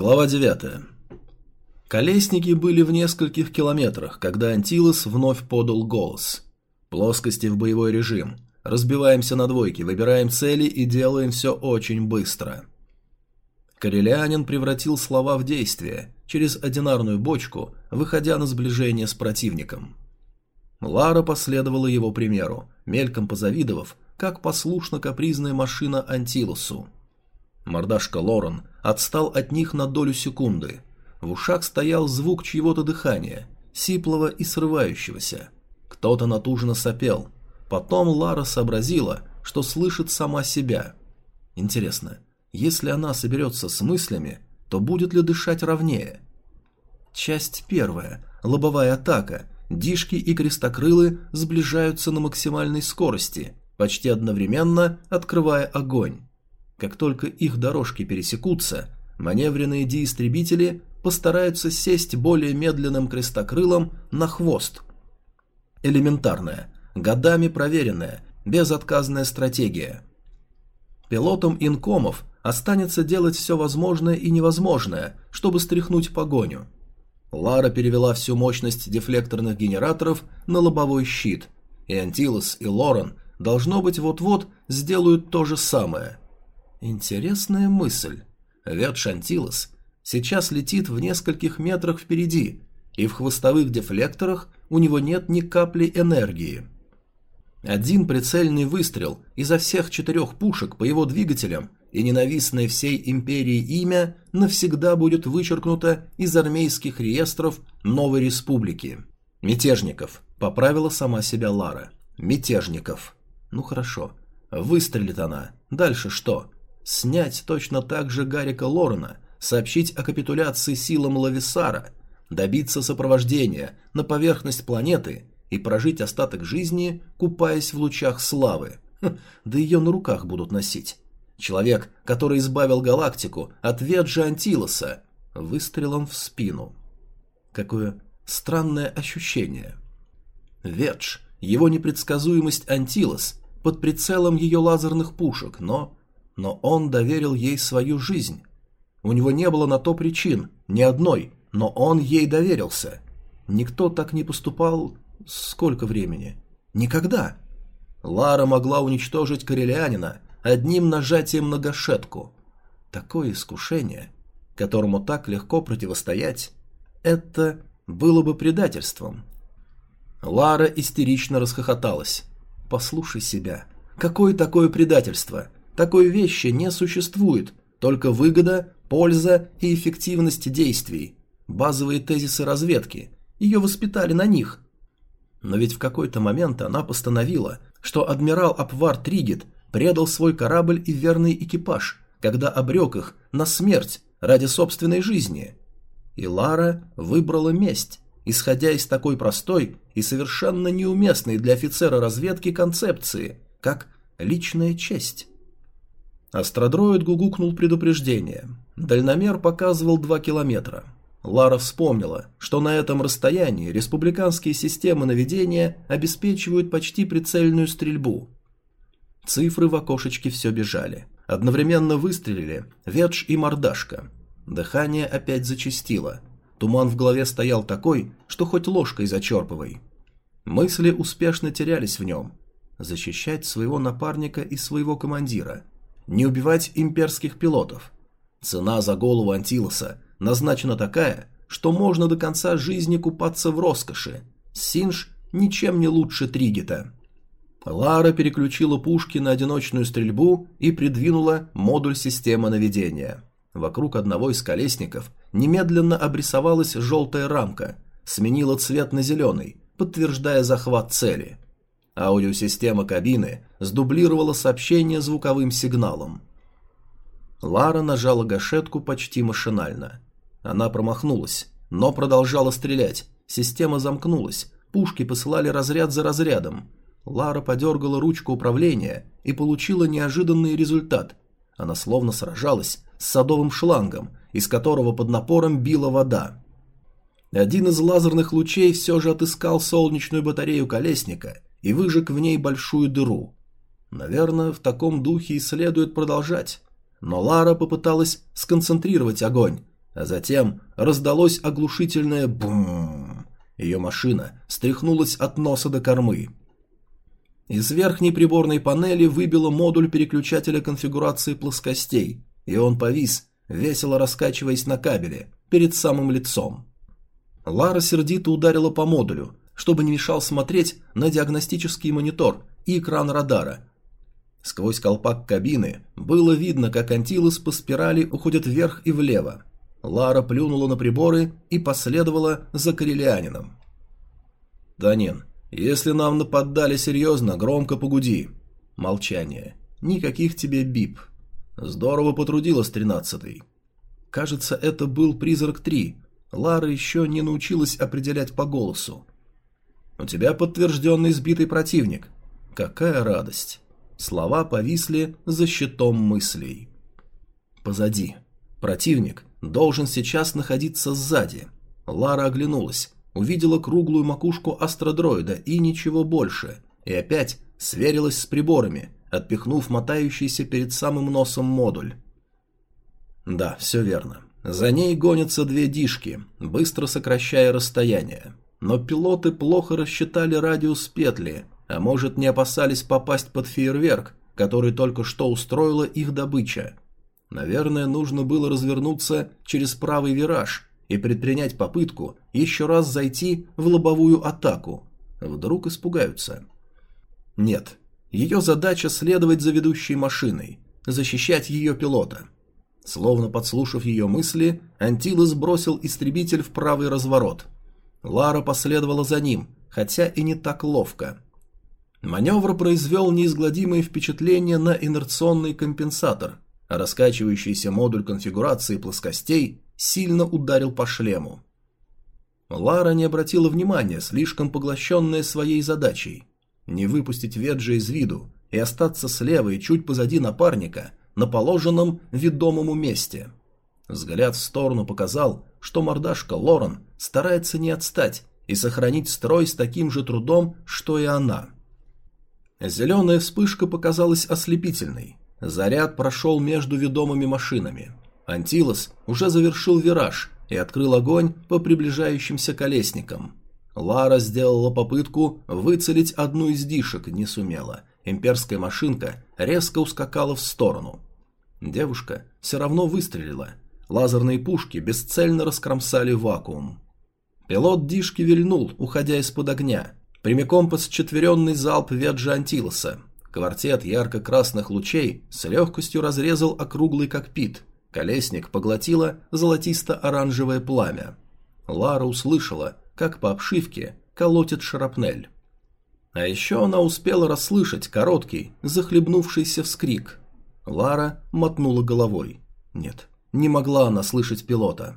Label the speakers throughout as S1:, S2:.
S1: Глава 9. Колесники были в нескольких километрах, когда Антилос вновь подал голос. Плоскости в боевой режим. Разбиваемся на двойки, выбираем цели и делаем все очень быстро. Карелианин превратил слова в действие, через одинарную бочку, выходя на сближение с противником. Лара последовала его примеру, мельком позавидовав, как послушна капризная машина Антилосу. Мордашка Лорен отстал от них на долю секунды. В ушах стоял звук чьего-то дыхания, сиплого и срывающегося. Кто-то натужно сопел. Потом Лара сообразила, что слышит сама себя. Интересно, если она соберется с мыслями, то будет ли дышать ровнее? Часть первая. Лобовая атака. Дишки и крестокрылы сближаются на максимальной скорости, почти одновременно открывая огонь. Как только их дорожки пересекутся, маневренные диистребители постараются сесть более медленным крестокрылом на хвост. Элементарная, годами проверенная, безотказная стратегия. Пилотам инкомов останется делать все возможное и невозможное, чтобы стряхнуть погоню. Лара перевела всю мощность дефлекторных генераторов на лобовой щит, и Антилос и Лорен, должно быть, вот-вот сделают то же самое. Интересная мысль. Вет Шантилос сейчас летит в нескольких метрах впереди, и в хвостовых дефлекторах у него нет ни капли энергии. Один прицельный выстрел изо всех четырех пушек по его двигателям и ненавистное всей империи имя навсегда будет вычеркнуто из армейских реестров новой республики. Мятежников, поправила сама себя Лара. Мятежников. Ну хорошо. Выстрелит она. Дальше что? Снять точно так же Гарика Лорена, сообщить о капитуляции силам Лависара, добиться сопровождения на поверхность планеты и прожить остаток жизни, купаясь в лучах славы. Хм, да ее на руках будут носить. Человек, который избавил галактику от Веджа Антилоса, выстрелом в спину. Какое странное ощущение. Ведж, его непредсказуемость Антилос, под прицелом ее лазерных пушек, но но он доверил ей свою жизнь. У него не было на то причин, ни одной, но он ей доверился. Никто так не поступал... Сколько времени? Никогда. Лара могла уничтожить корелианина одним нажатием на гашетку. Такое искушение, которому так легко противостоять, это было бы предательством. Лара истерично расхохоталась. «Послушай себя. Какое такое предательство? Такой вещи не существует, только выгода, польза и эффективность действий. Базовые тезисы разведки. Ее воспитали на них. Но ведь в какой-то момент она постановила, что адмирал Апвар Тригит предал свой корабль и верный экипаж, когда обрек их на смерть ради собственной жизни. И Лара выбрала месть, исходя из такой простой и совершенно неуместной для офицера разведки концепции, как личная честь. Астродроид гугукнул предупреждение. Дальномер показывал 2 километра. Лара вспомнила, что на этом расстоянии республиканские системы наведения обеспечивают почти прицельную стрельбу. Цифры в окошечке все бежали. Одновременно выстрелили Ветш и Мордашка. Дыхание опять зачастило. Туман в голове стоял такой, что хоть ложкой зачерпывай. Мысли успешно терялись в нем. Защищать своего напарника и своего командира – не убивать имперских пилотов. Цена за голову Антилоса назначена такая, что можно до конца жизни купаться в роскоши. Синж ничем не лучше Тригита. Лара переключила пушки на одиночную стрельбу и придвинула модуль системы наведения. Вокруг одного из колесников немедленно обрисовалась желтая рамка, сменила цвет на зеленый, подтверждая захват цели – Аудиосистема кабины сдублировала сообщение звуковым сигналом. Лара нажала гашетку почти машинально. Она промахнулась, но продолжала стрелять. Система замкнулась, пушки посылали разряд за разрядом. Лара подергала ручку управления и получила неожиданный результат. Она словно сражалась с садовым шлангом, из которого под напором била вода. Один из лазерных лучей все же отыскал солнечную батарею колесника и выжег в ней большую дыру. Наверное, в таком духе и следует продолжать. Но Лара попыталась сконцентрировать огонь, А затем раздалось оглушительное бум. Ее машина стряхнулась от носа до кормы. Из верхней приборной панели выбило модуль переключателя конфигурации плоскостей, и он повис, весело раскачиваясь на кабеле, перед самым лицом. Лара сердито ударила по модулю, чтобы не мешал смотреть на диагностический монитор и экран радара. Сквозь колпак кабины было видно, как антилос по спирали уходит вверх и влево. Лара плюнула на приборы и последовала за коррелианином. «Данин, если нам нападали серьезно, громко погуди». Молчание. Никаких тебе бип. Здорово потрудилась тринадцатый. Кажется, это был призрак 3. Лара еще не научилась определять по голосу. У тебя подтвержденный сбитый противник. Какая радость. Слова повисли за щитом мыслей. Позади. Противник должен сейчас находиться сзади. Лара оглянулась, увидела круглую макушку астродроида и ничего больше, и опять сверилась с приборами, отпихнув мотающийся перед самым носом модуль. Да, все верно. За ней гонятся две дишки, быстро сокращая расстояние. Но пилоты плохо рассчитали радиус петли, а может не опасались попасть под фейерверк, который только что устроила их добыча. Наверное, нужно было развернуться через правый вираж и предпринять попытку еще раз зайти в лобовую атаку. Вдруг испугаются. Нет, ее задача следовать за ведущей машиной, защищать ее пилота. Словно подслушав ее мысли, Антилос бросил истребитель в правый разворот. Лара последовала за ним, хотя и не так ловко. Маневр произвел неизгладимое впечатление на инерционный компенсатор, а раскачивающийся модуль конфигурации плоскостей сильно ударил по шлему. Лара не обратила внимания, слишком поглощенная своей задачей. Не выпустить Веджа из виду и остаться слева и чуть позади напарника на положенном ведомому месте. Взгляд в сторону показал, что мордашка Лорен старается не отстать и сохранить строй с таким же трудом, что и она. Зеленая вспышка показалась ослепительной. Заряд прошел между ведомыми машинами. Антилос уже завершил вираж и открыл огонь по приближающимся колесникам. Лара сделала попытку выцелить одну из дишек, не сумела. Имперская машинка резко ускакала в сторону. Девушка все равно выстрелила. Лазерные пушки бесцельно раскромсали вакуум. Пилот дишки вильнул, уходя из-под огня. Прямиком под счетверенный залп Веджа Антилоса. Квартет ярко-красных лучей с легкостью разрезал округлый кокпит. Колесник поглотило золотисто-оранжевое пламя. Лара услышала, как по обшивке колотит шрапнель. А еще она успела расслышать короткий, захлебнувшийся вскрик. Лара мотнула головой. Нет, не могла она слышать пилота.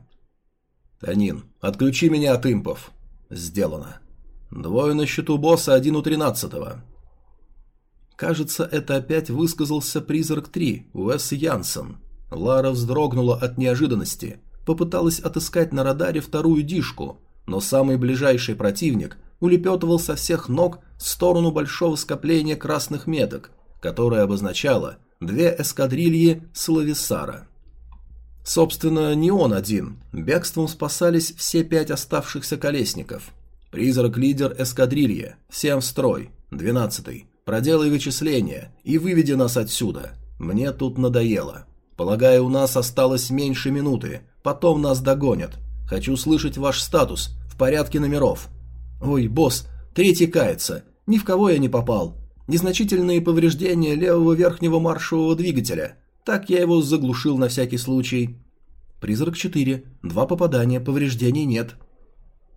S1: «Танин, отключи меня от импов». «Сделано». «Двое на счету босса, один у тринадцатого». Кажется, это опять высказался призрак 3, Уэс Янсен. Лара вздрогнула от неожиданности, попыталась отыскать на радаре вторую дишку, но самый ближайший противник улепетывал со всех ног в сторону большого скопления красных меток, которое обозначало две эскадрильи Слависара. Собственно, не он один. Бегством спасались все пять оставшихся колесников. Призрак-лидер эскадрильи, всем в строй, двенадцатый. Проделай вычисления и выведи нас отсюда. Мне тут надоело. Полагаю, у нас осталось меньше минуты. Потом нас догонят. Хочу слышать ваш статус в порядке номеров. Ой, босс, третий кается. Ни в кого я не попал. Незначительные повреждения левого верхнего маршевого двигателя. Так я его заглушил на всякий случай. Призрак 4. Два попадания, повреждений нет.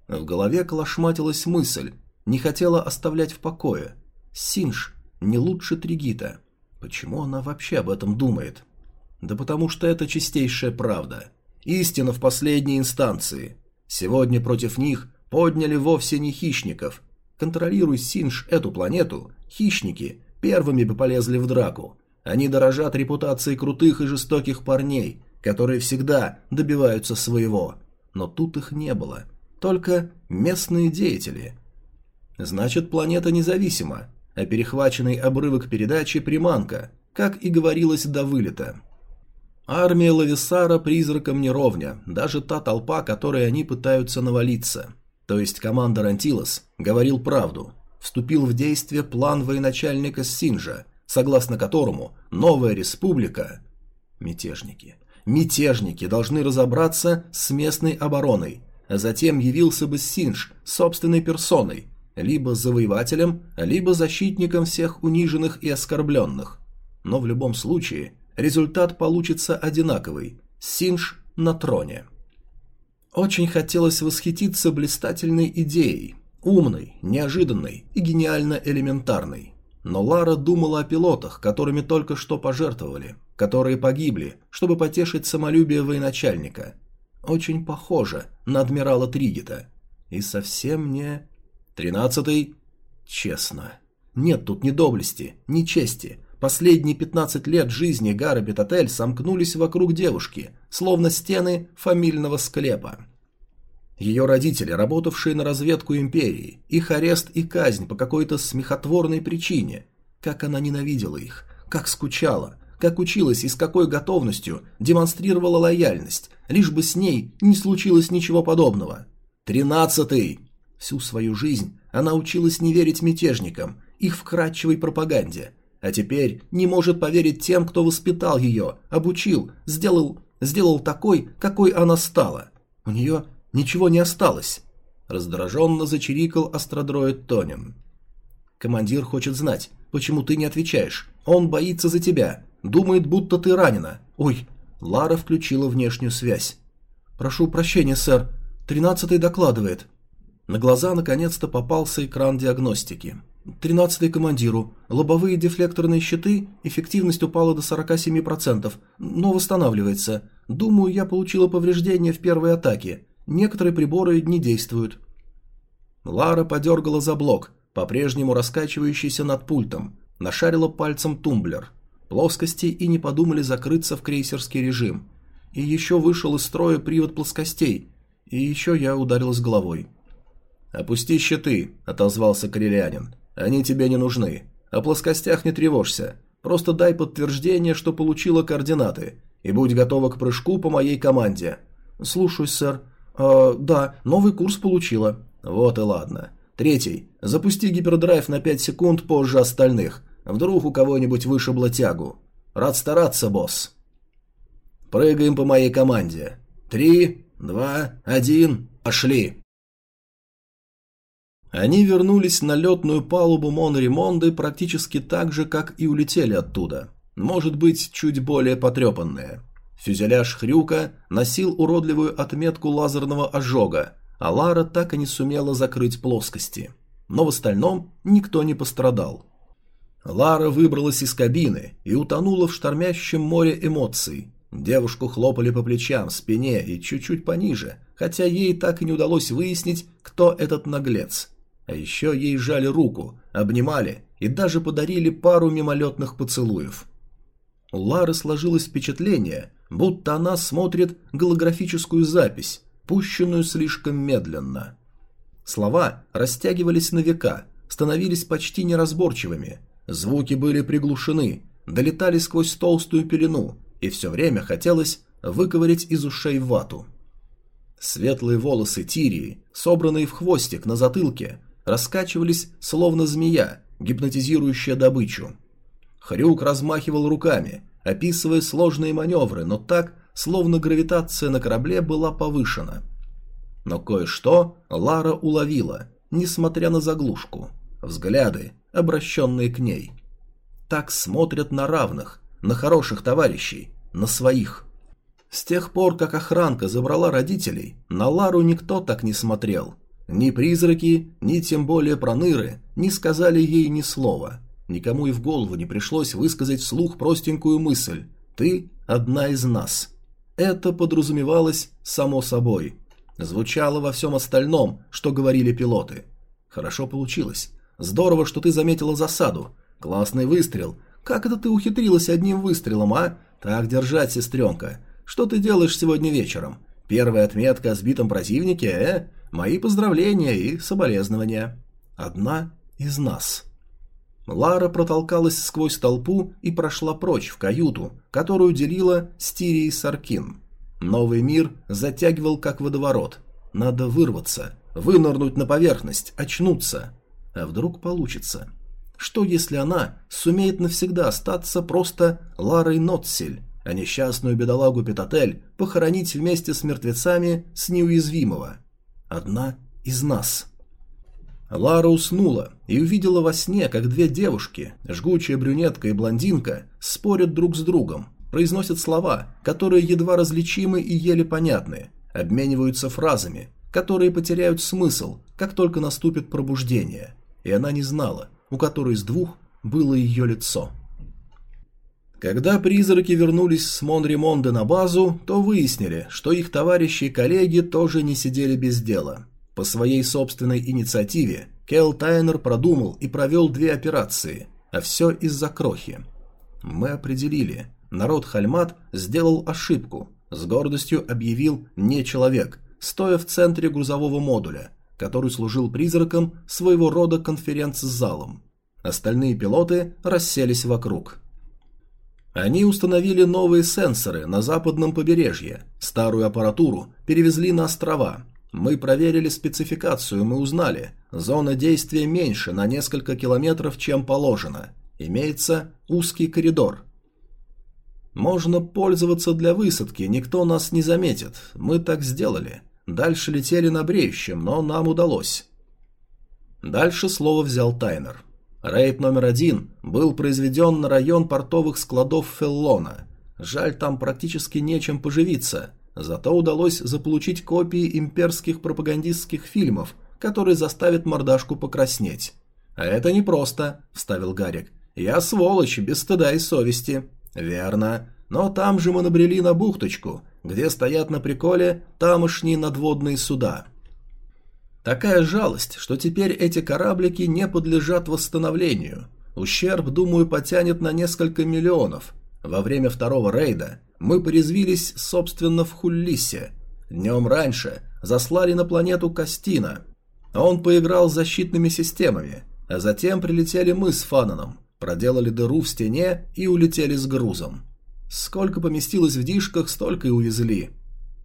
S1: В голове колошматилась мысль. Не хотела оставлять в покое. Синж не лучше Тригита. Почему она вообще об этом думает? Да потому что это чистейшая правда. Истина в последней инстанции. Сегодня против них подняли вовсе не хищников. Контролируй Синж эту планету, хищники первыми бы полезли в драку. Они дорожат репутацией крутых и жестоких парней, которые всегда добиваются своего. Но тут их не было. Только местные деятели. Значит, планета независима, а перехваченный обрывок передачи – приманка, как и говорилось до вылета. Армия Лависара призракам не ровня, даже та толпа, которой они пытаются навалиться. То есть командор Антилос говорил правду. Вступил в действие план военачальника Синжа, согласно которому новая республика... Мятежники. Мятежники должны разобраться с местной обороной, а затем явился бы Синж собственной персоной, либо завоевателем, либо защитником всех униженных и оскорбленных. Но в любом случае результат получится одинаковый – Синж на троне. Очень хотелось восхититься блистательной идеей, умной, неожиданной и гениально элементарной. Но Лара думала о пилотах, которыми только что пожертвовали, которые погибли, чтобы потешить самолюбие военачальника. Очень похоже на адмирала Тригита. И совсем не... Тринадцатый... Честно. Нет тут ни доблести, ни чести. Последние пятнадцать лет жизни Гара Бетатель сомкнулись вокруг девушки, словно стены фамильного склепа. Ее родители, работавшие на разведку империи, их арест и казнь по какой-то смехотворной причине. Как она ненавидела их, как скучала, как училась и с какой готовностью демонстрировала лояльность, лишь бы с ней не случилось ничего подобного. Тринадцатый! Всю свою жизнь она училась не верить мятежникам, их вкрадчивой пропаганде, а теперь не может поверить тем, кто воспитал ее, обучил, сделал, сделал такой, какой она стала. У нее ничего не осталось. Раздраженно зачирикал астродроид Тонин. Командир хочет знать, почему ты не отвечаешь. Он боится за тебя, думает, будто ты ранена. Ой, Лара включила внешнюю связь. Прошу прощения, сэр. Тринадцатый докладывает. На глаза наконец-то попался экран диагностики. Тринадцатый командиру. Лобовые дефлекторные щиты, эффективность упала до 47%, но восстанавливается. Думаю, я получила повреждения в первой атаке. Некоторые приборы не действуют. Лара подергала за блок, по-прежнему раскачивающийся над пультом, нашарила пальцем тумблер. Плоскости и не подумали закрыться в крейсерский режим. И еще вышел из строя привод плоскостей. И еще я ударилась головой. «Опусти щиты», — отозвался корелянин. Они тебе не нужны. О плоскостях не тревожься. Просто дай подтверждение, что получила координаты. И будь готова к прыжку по моей команде. Слушаюсь, сэр. Э, да, новый курс получила. Вот и ладно. Третий. Запусти гипердрайв на 5 секунд позже остальных. Вдруг у кого-нибудь вышибло тягу. Рад стараться, босс. Прыгаем по моей команде. Три, два, один, пошли. Они вернулись на летную палубу Мон-Ремонды практически так же, как и улетели оттуда. Может быть, чуть более потрепанные. Фюзеляж Хрюка носил уродливую отметку лазерного ожога, а Лара так и не сумела закрыть плоскости. Но в остальном никто не пострадал. Лара выбралась из кабины и утонула в штормящем море эмоций. Девушку хлопали по плечам, спине и чуть-чуть пониже, хотя ей так и не удалось выяснить, кто этот наглец. А еще ей жали руку, обнимали и даже подарили пару мимолетных поцелуев. У Лары сложилось впечатление, будто она смотрит голографическую запись, пущенную слишком медленно. Слова растягивались на века, становились почти неразборчивыми, звуки были приглушены, долетали сквозь толстую пелену, и все время хотелось выковырять из ушей вату. Светлые волосы Тирии, собранные в хвостик на затылке, раскачивались, словно змея, гипнотизирующая добычу. Хрюк размахивал руками, описывая сложные маневры, но так, словно гравитация на корабле была повышена. Но кое-что Лара уловила, несмотря на заглушку. Взгляды, обращенные к ней. Так смотрят на равных, на хороших товарищей, на своих. С тех пор, как охранка забрала родителей, на Лару никто так не смотрел – ни призраки, ни тем более проныры не сказали ей ни слова. Никому и в голову не пришлось высказать вслух простенькую мысль «Ты одна из нас». Это подразумевалось само собой. Звучало во всем остальном, что говорили пилоты. Хорошо получилось. Здорово, что ты заметила засаду. Классный выстрел. Как это ты ухитрилась одним выстрелом, а? Так держать, сестренка. Что ты делаешь сегодня вечером? Первая отметка о сбитом противнике, э? Мои поздравления и соболезнования. Одна из нас. Лара протолкалась сквозь толпу и прошла прочь в каюту, которую делила Стирий Саркин. Новый мир затягивал как водоворот. Надо вырваться, вынырнуть на поверхность, очнуться. А вдруг получится? Что если она сумеет навсегда остаться просто Ларой Нотсель, а несчастную бедолагу Петатель похоронить вместе с мертвецами с неуязвимого? Одна из нас. Лара уснула и увидела во сне, как две девушки, жгучая брюнетка и блондинка, спорят друг с другом, произносят слова, которые едва различимы и еле понятны, обмениваются фразами, которые потеряют смысл, как только наступит пробуждение. И она не знала, у которой из двух было ее лицо. Когда призраки вернулись с Монремонде на базу, то выяснили, что их товарищи и коллеги тоже не сидели без дела. По своей собственной инициативе Келл Тайнер продумал и провел две операции, а все из-за крохи. Мы определили, народ Хальмат сделал ошибку, с гордостью объявил «не человек», стоя в центре грузового модуля, который служил призраком своего рода конференц-залом. Остальные пилоты расселись вокруг. Они установили новые сенсоры на западном побережье, старую аппаратуру перевезли на острова. Мы проверили спецификацию, мы узнали, зона действия меньше на несколько километров, чем положено. Имеется узкий коридор. Можно пользоваться для высадки, никто нас не заметит. Мы так сделали. Дальше летели на бреющем, но нам удалось. Дальше слово взял Тайнер. Рейд номер один был произведен на район портовых складов Феллона. Жаль, там практически нечем поживиться, зато удалось заполучить копии имперских пропагандистских фильмов, которые заставят мордашку покраснеть. «А это непросто», — вставил Гарик. «Я сволочь, без стыда и совести». «Верно. Но там же мы набрели на бухточку, где стоят на приколе тамошние надводные суда. Такая жалость, что теперь эти кораблики не подлежат восстановлению. Ущерб, думаю, потянет на несколько миллионов. Во время второго рейда мы порезвились, собственно, в Хуллисе. Днем раньше заслали на планету Кастина. Он поиграл с защитными системами, а затем прилетели мы с Фананом, проделали дыру в стене и улетели с грузом. Сколько поместилось в дишках, столько и увезли.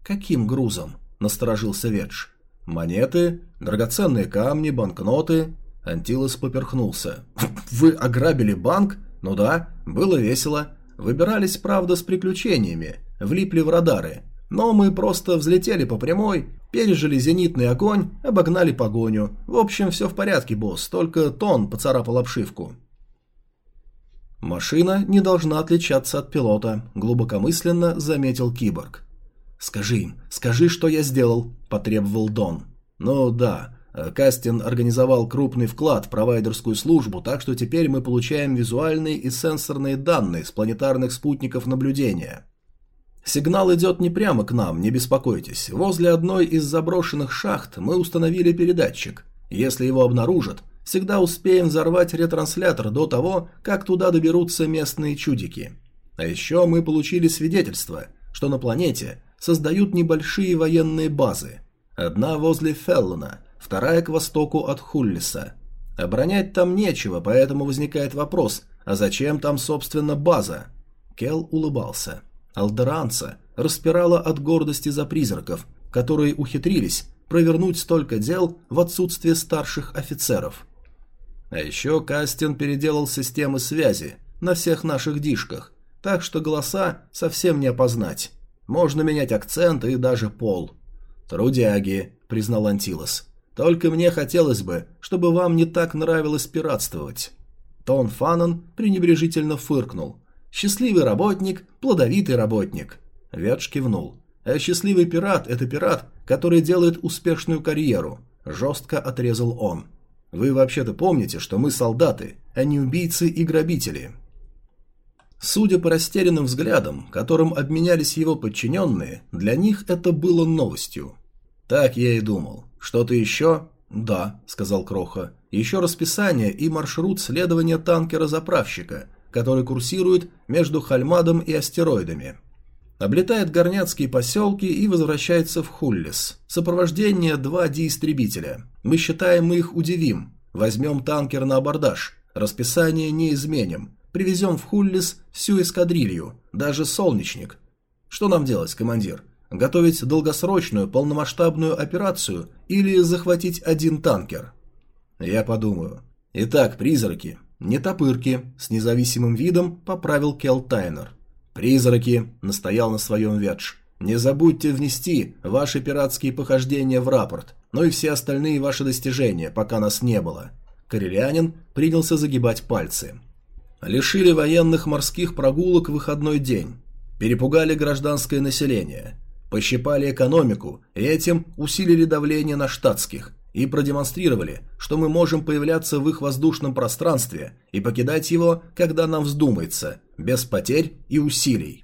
S1: Каким грузом? Насторожился Ведж. Монеты, драгоценные камни, банкноты. Антилос поперхнулся. Вы ограбили банк? Ну да, было весело. Выбирались, правда, с приключениями. Влипли в радары. Но мы просто взлетели по прямой, пережили зенитный огонь, обогнали погоню. В общем, все в порядке, босс, только тон поцарапал обшивку. «Машина не должна отличаться от пилота», – глубокомысленно заметил киборг. «Скажи им, скажи, что я сделал», – потребовал Дон. «Ну да, Кастин организовал крупный вклад в провайдерскую службу, так что теперь мы получаем визуальные и сенсорные данные с планетарных спутников наблюдения. Сигнал идет не прямо к нам, не беспокойтесь. Возле одной из заброшенных шахт мы установили передатчик. Если его обнаружат, Всегда успеем взорвать ретранслятор до того, как туда доберутся местные чудики. А еще мы получили свидетельство, что на планете создают небольшие военные базы. Одна возле Феллона, вторая к востоку от Хуллиса. Оборонять там нечего, поэтому возникает вопрос, а зачем там, собственно, база? Кел улыбался. Алдеранца распирала от гордости за призраков, которые ухитрились провернуть столько дел в отсутствие старших офицеров – а еще Кастин переделал системы связи на всех наших дишках, так что голоса совсем не опознать. Можно менять акценты и даже пол. «Трудяги», — признал Антилос. «Только мне хотелось бы, чтобы вам не так нравилось пиратствовать». Тон Фанан пренебрежительно фыркнул. «Счастливый работник, плодовитый работник». Ветш кивнул. «А счастливый пират – это пират, который делает успешную карьеру», – жестко отрезал он. Вы вообще-то помните, что мы солдаты, а не убийцы и грабители. Судя по растерянным взглядам, которым обменялись его подчиненные, для них это было новостью. Так я и думал. Что-то еще? Да, сказал Кроха. Еще расписание и маршрут следования танкера-заправщика, который курсирует между Хальмадом и астероидами. Облетает горняцкие поселки и возвращается в Хуллис. Сопровождение два D-истребителя. Мы считаем, мы их удивим. Возьмем танкер на абордаж. Расписание не изменим. Привезем в Хуллис всю эскадрилью, даже солнечник. Что нам делать, командир? Готовить долгосрочную, полномасштабную операцию или захватить один танкер? Я подумаю. Итак, призраки. Не топырки. С независимым видом поправил Кел Тайнер. Призраки, настоял на своем Ветш. Не забудьте внести ваши пиратские похождения в рапорт, но и все остальные ваши достижения, пока нас не было. Корелянин принялся загибать пальцы. Лишили военных морских прогулок выходной день. Перепугали гражданское население. Пощипали экономику и этим усилили давление на штатских и продемонстрировали, что мы можем появляться в их воздушном пространстве и покидать его, когда нам вздумается, без потерь и усилий.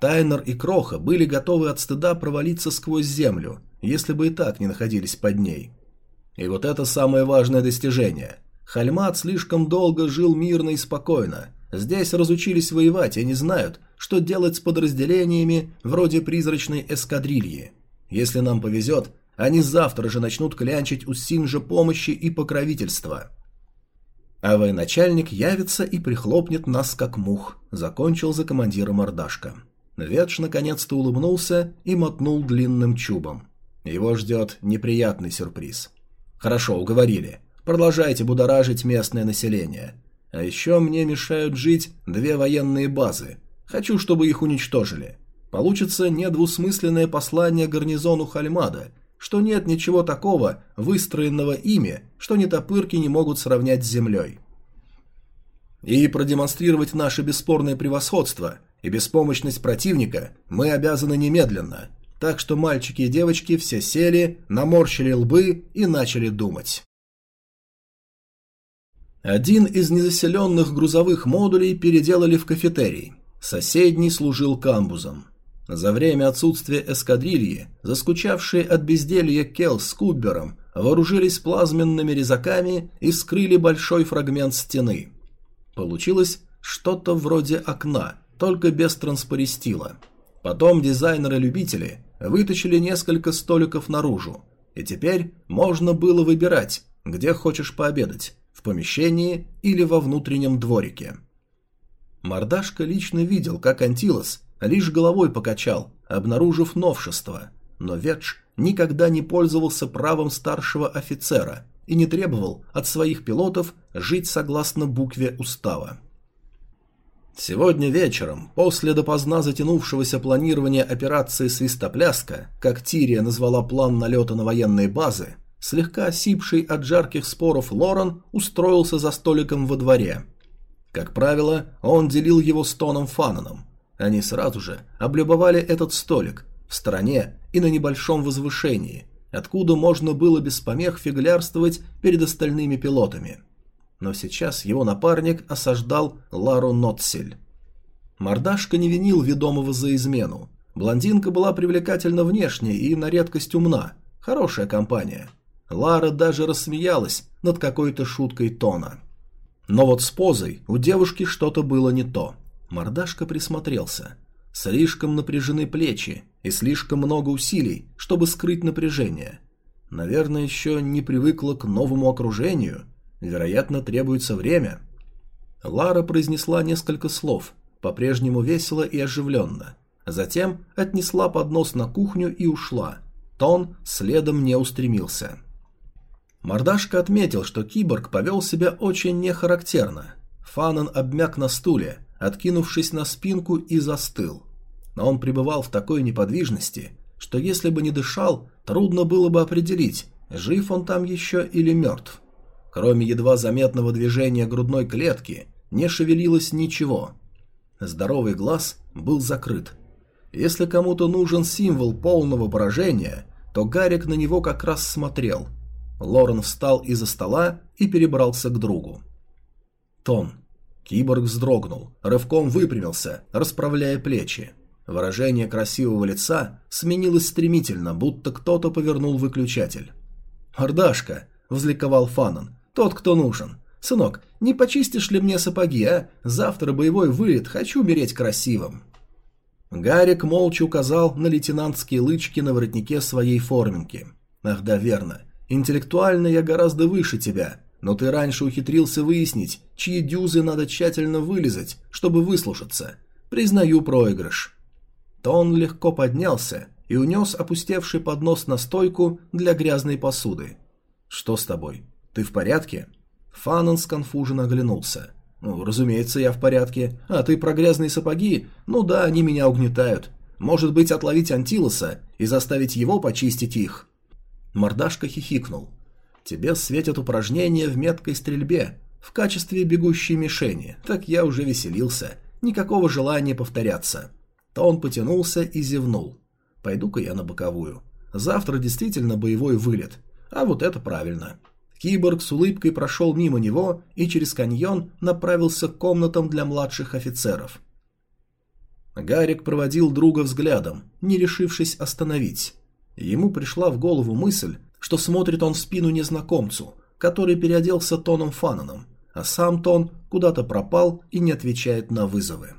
S1: Тайнер и Кроха были готовы от стыда провалиться сквозь землю, если бы и так не находились под ней. И вот это самое важное достижение. Хальмат слишком долго жил мирно и спокойно. Здесь разучились воевать и не знают, что делать с подразделениями вроде призрачной эскадрильи. Если нам повезет, они завтра же начнут клянчить у Синжа помощи и покровительства. А военачальник явится и прихлопнет нас как мух, закончил за командира мордашка. Ветш наконец-то улыбнулся и мотнул длинным чубом. Его ждет неприятный сюрприз. Хорошо, уговорили. Продолжайте будоражить местное население. А еще мне мешают жить две военные базы. Хочу, чтобы их уничтожили. Получится недвусмысленное послание гарнизону Хальмада, что нет ничего такого, выстроенного ими, что ни топырки не могут сравнять с землей. И продемонстрировать наше бесспорное превосходство и беспомощность противника мы обязаны немедленно. Так что мальчики и девочки все сели, наморщили лбы и начали думать. Один из незаселенных грузовых модулей переделали в кафетерий. Соседний служил камбузом. За время отсутствия эскадрильи, заскучавшие от безделья Кел с Куббером, вооружились плазменными резаками и вскрыли большой фрагмент стены. Получилось что-то вроде окна, только без транспористила. Потом дизайнеры-любители вытащили несколько столиков наружу, и теперь можно было выбирать, где хочешь пообедать, в помещении или во внутреннем дворике. Мордашка лично видел, как Антилос лишь головой покачал, обнаружив новшество, но Ветш никогда не пользовался правом старшего офицера и не требовал от своих пилотов жить согласно букве устава. Сегодня вечером, после допоздна затянувшегося планирования операции «Свистопляска», как Тирия назвала план налета на военные базы, слегка осипший от жарких споров Лорен устроился за столиком во дворе. Как правило, он делил его с Тоном Фананом. Они сразу же облюбовали этот столик в стороне и на небольшом возвышении, откуда можно было без помех фиглярствовать перед остальными пилотами – но сейчас его напарник осаждал Лару Нотсель. Мордашка не винил ведомого за измену. Блондинка была привлекательна внешне и на редкость умна. Хорошая компания. Лара даже рассмеялась над какой-то шуткой Тона. Но вот с позой у девушки что-то было не то. Мордашка присмотрелся. Слишком напряжены плечи и слишком много усилий, чтобы скрыть напряжение. Наверное, еще не привыкла к новому окружению Вероятно, требуется время. Лара произнесла несколько слов, по-прежнему весело и оживленно. Затем отнесла поднос на кухню и ушла. Тон следом не устремился. Мордашка отметил, что киборг повел себя очень нехарактерно. Фанан обмяк на стуле, откинувшись на спинку и застыл. Но он пребывал в такой неподвижности, что если бы не дышал, трудно было бы определить, жив он там еще или мертв. Кроме едва заметного движения грудной клетки, не шевелилось ничего. Здоровый глаз был закрыт. Если кому-то нужен символ полного поражения, то Гарик на него как раз смотрел. Лорен встал из-за стола и перебрался к другу. «Том». Киборг вздрогнул, рывком выпрямился, расправляя плечи. Выражение красивого лица сменилось стремительно, будто кто-то повернул выключатель. «Ордашка!» – возликовал Фанан. Тот, кто нужен. Сынок, не почистишь ли мне сапоги, а? Завтра боевой вылет, хочу умереть красивым. Гарик молча указал на лейтенантские лычки на воротнике своей форменки. Ах да, верно. Интеллектуально я гораздо выше тебя, но ты раньше ухитрился выяснить, чьи дюзы надо тщательно вылезать, чтобы выслушаться. Признаю проигрыш». Тон легко поднялся и унес опустевший поднос на стойку для грязной посуды. «Что с тобой? Ты в порядке?» Фанан сконфуженно оглянулся. «Ну, разумеется, я в порядке. А ты про грязные сапоги? Ну да, они меня угнетают. Может быть, отловить Антилоса и заставить его почистить их?» Мордашка хихикнул. «Тебе светят упражнения в меткой стрельбе в качестве бегущей мишени. Так я уже веселился. Никакого желания повторяться». То он потянулся и зевнул. «Пойду-ка я на боковую. Завтра действительно боевой вылет. А вот это правильно». Киборг с улыбкой прошел мимо него и через каньон направился к комнатам для младших офицеров. Гарик проводил друга взглядом, не решившись остановить. Ему пришла в голову мысль, что смотрит он в спину незнакомцу, который переоделся Тоном Фананом, а сам Тон куда-то пропал и не отвечает на вызовы.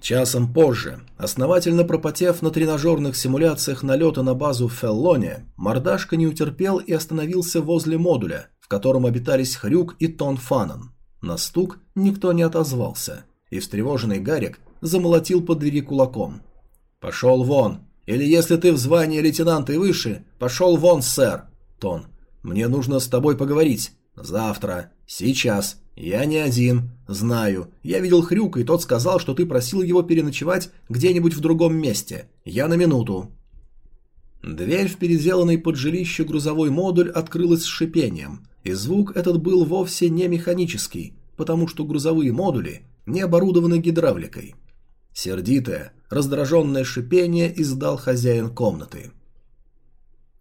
S1: Часом позже, основательно пропотев на тренажерных симуляциях налета на базу в Феллоне, мордашка не утерпел и остановился возле модуля, в котором обитались Хрюк и Тон Фанан. На стук никто не отозвался, и встревоженный Гарик замолотил по двери кулаком. «Пошел вон! Или если ты в звании лейтенанта и выше, пошел вон, сэр!» Тон. «Мне нужно с тобой поговорить. Завтра. Сейчас. «Я не один. Знаю. Я видел Хрюка, и тот сказал, что ты просил его переночевать где-нибудь в другом месте. Я на минуту». Дверь в переделанный под жилище грузовой модуль открылась с шипением, и звук этот был вовсе не механический, потому что грузовые модули не оборудованы гидравликой. Сердитое, раздраженное шипение издал хозяин комнаты.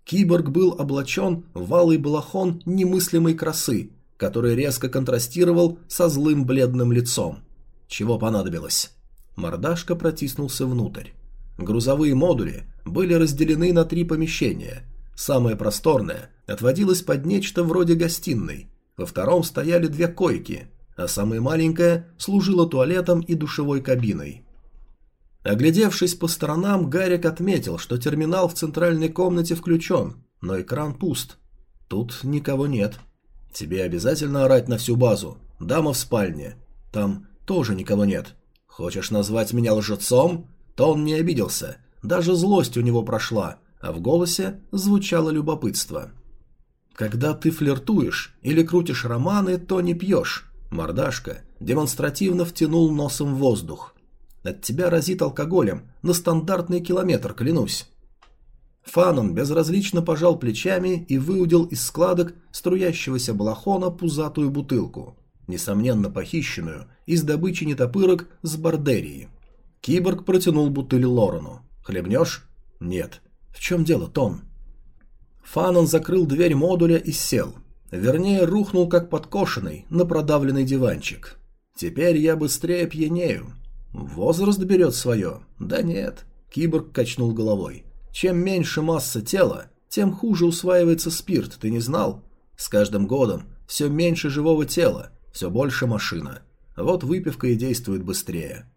S1: Киборг был облачен в алый балахон немыслимой красы, который резко контрастировал со злым бледным лицом. Чего понадобилось? Мордашка протиснулся внутрь. Грузовые модули были разделены на три помещения. Самое просторное отводилось под нечто вроде гостиной. Во втором стояли две койки, а самое маленькое служило туалетом и душевой кабиной. Оглядевшись по сторонам, Гарик отметил, что терминал в центральной комнате включен, но экран пуст. Тут никого нет. Тебе обязательно орать на всю базу. Дама в спальне. Там тоже никого нет. Хочешь назвать меня лжецом? То он не обиделся. Даже злость у него прошла, а в голосе звучало любопытство. Когда ты флиртуешь или крутишь романы, то не пьешь. Мордашка демонстративно втянул носом воздух. От тебя разит алкоголем, на стандартный километр, клянусь. Фанон безразлично пожал плечами и выудил из складок струящегося балахона пузатую бутылку, несомненно похищенную из добычи нетопырок с Бардерии. Киборг протянул бутыль Лорену. «Хлебнешь?» «Нет». «В чем дело, Тон?» Фанон закрыл дверь модуля и сел. Вернее, рухнул как подкошенный на продавленный диванчик. «Теперь я быстрее пьянею. Возраст берет свое?» «Да нет». Киборг качнул головой. Чем меньше масса тела, тем хуже усваивается спирт, ты не знал? С каждым годом все меньше живого тела, все больше машина. Вот выпивка и действует быстрее.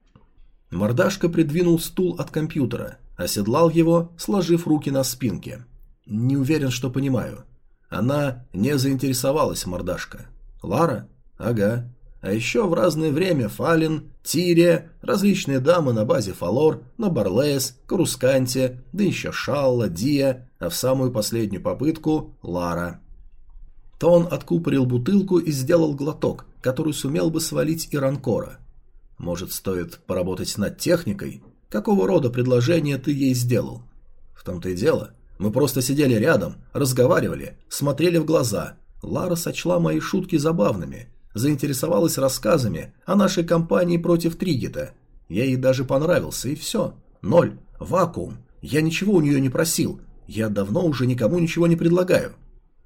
S1: Мордашка придвинул стул от компьютера, оседлал его, сложив руки на спинке. Не уверен, что понимаю. Она не заинтересовалась, мордашка. Лара? Ага. А еще в разное время Фалин, Тирия, различные дамы на базе Фалор, на Барлеес, Карусканте, да еще Шалла, Дия, а в самую последнюю попытку Лара. То он откупорил бутылку и сделал глоток, который сумел бы свалить и Ранкора. Может, стоит поработать над техникой? Какого рода предложение ты ей сделал? В том-то и дело. Мы просто сидели рядом, разговаривали, смотрели в глаза. Лара сочла мои шутки забавными – заинтересовалась рассказами о нашей кампании против Тригета. Я ей даже понравился, и все. Ноль. Вакуум. Я ничего у нее не просил. Я давно уже никому ничего не предлагаю.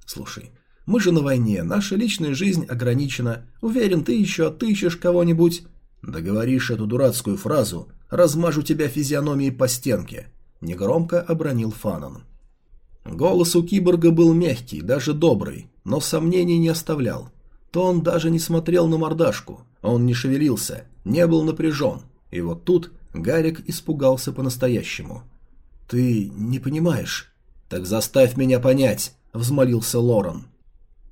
S1: Слушай, мы же на войне, наша личная жизнь ограничена. Уверен, ты еще отыщешь кого-нибудь. Договоришь эту дурацкую фразу, размажу тебя физиономией по стенке. Негромко обронил Фанан. Голос у киборга был мягкий, даже добрый, но сомнений не оставлял то он даже не смотрел на мордашку, он не шевелился, не был напряжен. И вот тут Гарик испугался по-настоящему. «Ты не понимаешь?» «Так заставь меня понять», — взмолился Лорен.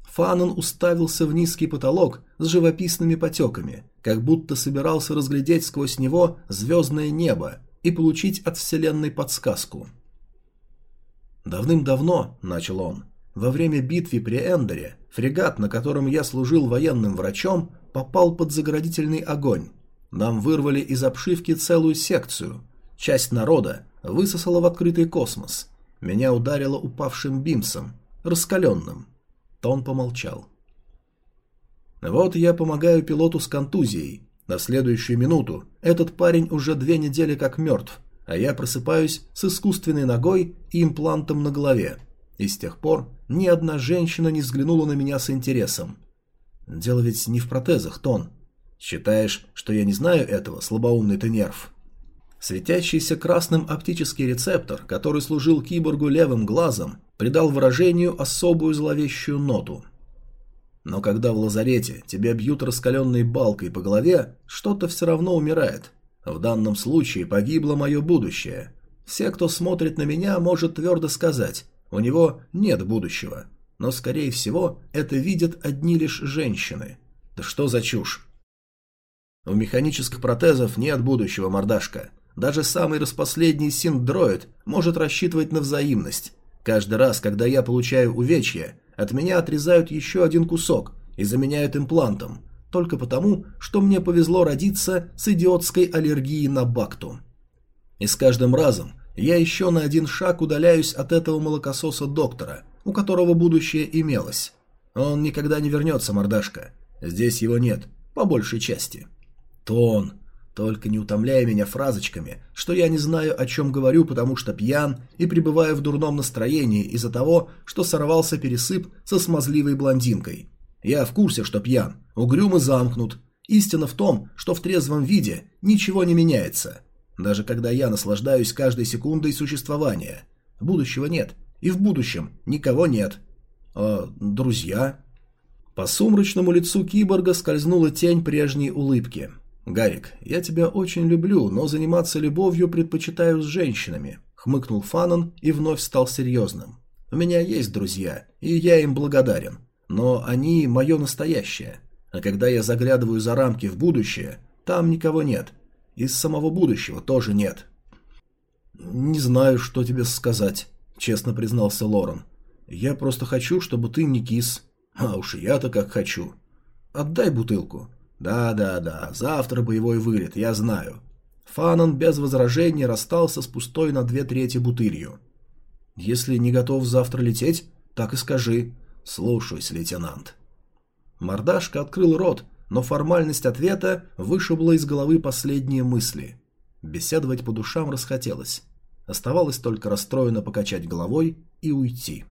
S1: Фанан уставился в низкий потолок с живописными потеками, как будто собирался разглядеть сквозь него звездное небо и получить от Вселенной подсказку. «Давным-давно», — начал он, — «во время битвы при Эндере фрегат, на котором я служил военным врачом, попал под заградительный огонь. Нам вырвали из обшивки целую секцию. Часть народа высосала в открытый космос. Меня ударило упавшим бимсом, раскаленным». Тон помолчал. «Вот я помогаю пилоту с контузией. На следующую минуту этот парень уже две недели как мертв, а я просыпаюсь с искусственной ногой и имплантом на голове. И с тех пор ни одна женщина не взглянула на меня с интересом. Дело ведь не в протезах, Тон. Считаешь, что я не знаю этого, слабоумный ты нерв? Светящийся красным оптический рецептор, который служил киборгу левым глазом, придал выражению особую зловещую ноту. Но когда в лазарете тебя бьют раскаленной балкой по голове, что-то все равно умирает. В данном случае погибло мое будущее. Все, кто смотрит на меня, может твердо сказать, у него нет будущего. Но, скорее всего, это видят одни лишь женщины. Да что за чушь? У механических протезов нет будущего, мордашка. Даже самый распоследний синдроид может рассчитывать на взаимность. Каждый раз, когда я получаю увечья, от меня отрезают еще один кусок и заменяют имплантом только потому, что мне повезло родиться с идиотской аллергией на бакту. И с каждым разом я еще на один шаг удаляюсь от этого молокососа доктора, у которого будущее имелось. Он никогда не вернется, мордашка. Здесь его нет, по большей части. Тон, только не утомляй меня фразочками, что я не знаю, о чем говорю, потому что пьян и пребываю в дурном настроении из-за того, что сорвался пересып со смазливой блондинкой. Я в курсе, что пьян, угрюм и замкнут. Истина в том, что в трезвом виде ничего не меняется. Даже когда я наслаждаюсь каждой секундой существования. Будущего нет, и в будущем никого нет. А друзья? По сумрачному лицу киборга скользнула тень прежней улыбки. «Гарик, я тебя очень люблю, но заниматься любовью предпочитаю с женщинами», — хмыкнул Фанан и вновь стал серьезным. «У меня есть друзья, и я им благодарен. Но они мое настоящее. А когда я заглядываю за рамки в будущее, там никого нет. Из самого будущего тоже нет. «Не знаю, что тебе сказать», — честно признался Лорен. «Я просто хочу, чтобы ты не кис. А уж я-то как хочу. Отдай бутылку». «Да-да-да, завтра боевой вылет, я знаю». Фанан без возражений расстался с пустой на две трети бутылью. «Если не готов завтра лететь, так и скажи. «Слушаюсь, лейтенант». Мордашка открыл рот, но формальность ответа вышибла из головы последние мысли. Беседовать по душам расхотелось. Оставалось только расстроенно покачать головой и уйти.